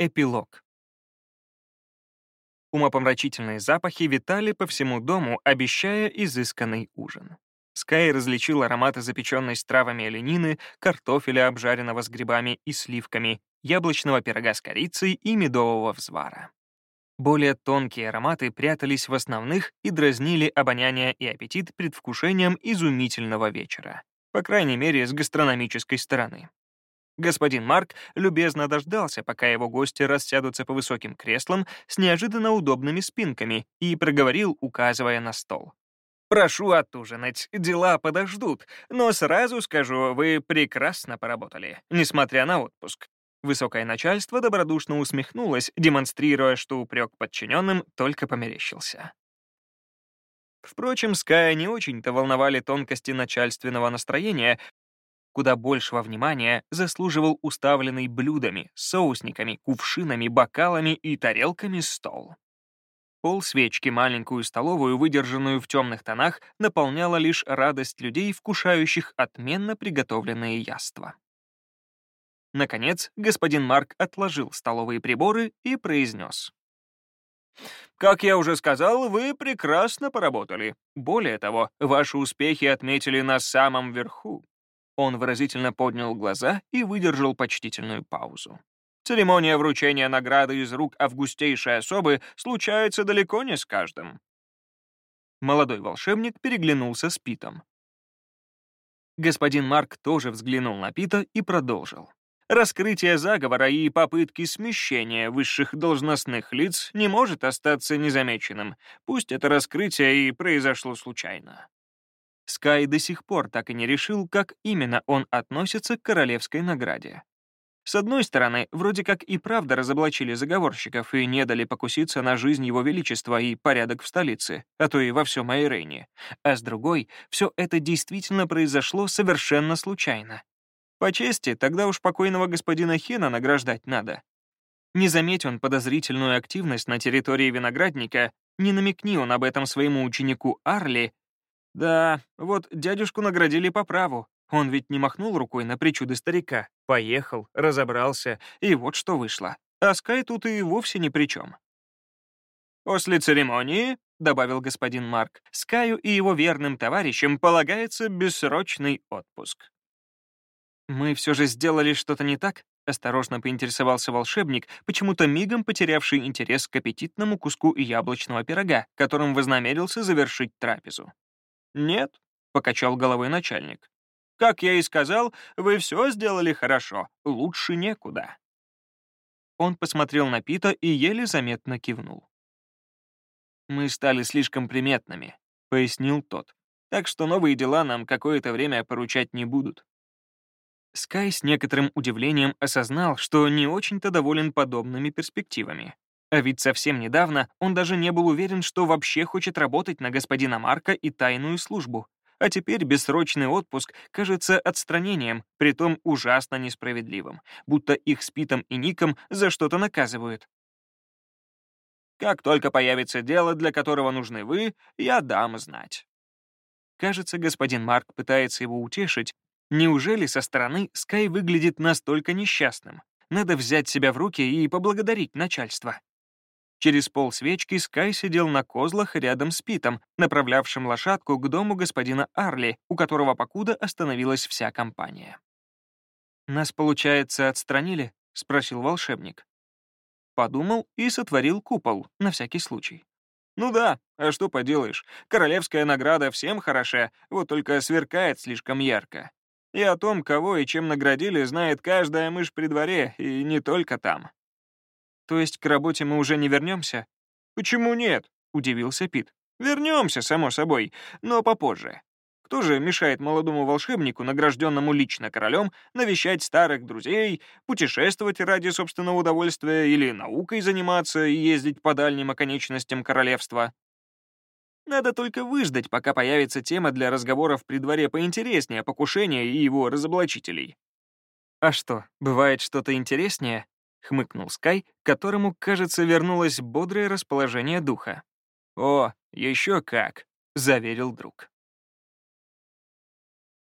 Эпилог. Умопомрачительные запахи витали по всему дому, обещая изысканный ужин. Скай различил ароматы запеченной с травами оленины, картофеля, обжаренного с грибами и сливками, яблочного пирога с корицей и медового взвара. Более тонкие ароматы прятались в основных и дразнили обоняние и аппетит предвкушением изумительного вечера. По крайней мере, с гастрономической стороны. Господин Марк любезно дождался, пока его гости рассядутся по высоким креслам с неожиданно удобными спинками, и проговорил, указывая на стол. «Прошу отужинать, дела подождут, но сразу скажу, вы прекрасно поработали, несмотря на отпуск». Высокое начальство добродушно усмехнулось, демонстрируя, что упрек подчиненным только померещился. Впрочем, Ская не очень-то волновали тонкости начальственного настроения, Куда большего внимания заслуживал уставленный блюдами, соусниками, кувшинами, бокалами и тарелками стол. Пол свечки, маленькую столовую, выдержанную в темных тонах, наполняла лишь радость людей, вкушающих отменно приготовленные яства. Наконец, господин Марк отложил столовые приборы и произнес. «Как я уже сказал, вы прекрасно поработали. Более того, ваши успехи отметили на самом верху. Он выразительно поднял глаза и выдержал почтительную паузу. Церемония вручения награды из рук августейшей особы случается далеко не с каждым. Молодой волшебник переглянулся с Питом. Господин Марк тоже взглянул на Пита и продолжил. Раскрытие заговора и попытки смещения высших должностных лиц не может остаться незамеченным, пусть это раскрытие и произошло случайно. Скай до сих пор так и не решил, как именно он относится к королевской награде. С одной стороны, вроде как и правда разоблачили заговорщиков и не дали покуситься на жизнь его величества и порядок в столице, а то и во всем Айрене. А с другой, все это действительно произошло совершенно случайно. По чести, тогда уж покойного господина Хена награждать надо. Не заметь он подозрительную активность на территории виноградника, не намекни он об этом своему ученику Арли, да, вот дядюшку наградили по праву. Он ведь не махнул рукой на причуды старика. Поехал, разобрался, и вот что вышло. А Скай тут и вовсе ни при чем. «После церемонии», — добавил господин Марк, «Скаю и его верным товарищам полагается бессрочный отпуск». «Мы все же сделали что-то не так?» — осторожно поинтересовался волшебник, почему-то мигом потерявший интерес к аппетитному куску яблочного пирога, которым вознамерился завершить трапезу. «Нет», — покачал головой начальник. «Как я и сказал, вы все сделали хорошо, лучше некуда». Он посмотрел на Пита и еле заметно кивнул. «Мы стали слишком приметными», — пояснил тот. «Так что новые дела нам какое-то время поручать не будут». Скай с некоторым удивлением осознал, что не очень-то доволен подобными перспективами. А ведь совсем недавно он даже не был уверен, что вообще хочет работать на господина Марка и тайную службу. А теперь бессрочный отпуск кажется отстранением, притом ужасно несправедливым, будто их с Питом и Ником за что-то наказывают. «Как только появится дело, для которого нужны вы, я дам знать». Кажется, господин Марк пытается его утешить. Неужели со стороны Скай выглядит настолько несчастным? Надо взять себя в руки и поблагодарить начальство. Через пол свечки Скай сидел на козлах рядом с Питом, направлявшим лошадку к дому господина Арли, у которого покуда остановилась вся компания. «Нас, получается, отстранили?» — спросил волшебник. Подумал и сотворил купол, на всякий случай. «Ну да, а что поделаешь, королевская награда всем хороша, вот только сверкает слишком ярко. И о том, кого и чем наградили, знает каждая мышь при дворе, и не только там. То есть к работе мы уже не вернемся? Почему нет? Удивился Пит. Вернемся, само собой, но попозже. Кто же мешает молодому волшебнику, награжденному лично королем, навещать старых друзей, путешествовать ради собственного удовольствия или наукой заниматься и ездить по дальним оконечностям королевства? Надо только выждать, пока появится тема для разговоров при дворе поинтереснее покушения и его разоблачителей. А что, бывает что-то интереснее? — хмыкнул Скай, которому, кажется, вернулось бодрое расположение духа. «О, еще как!» — заверил друг.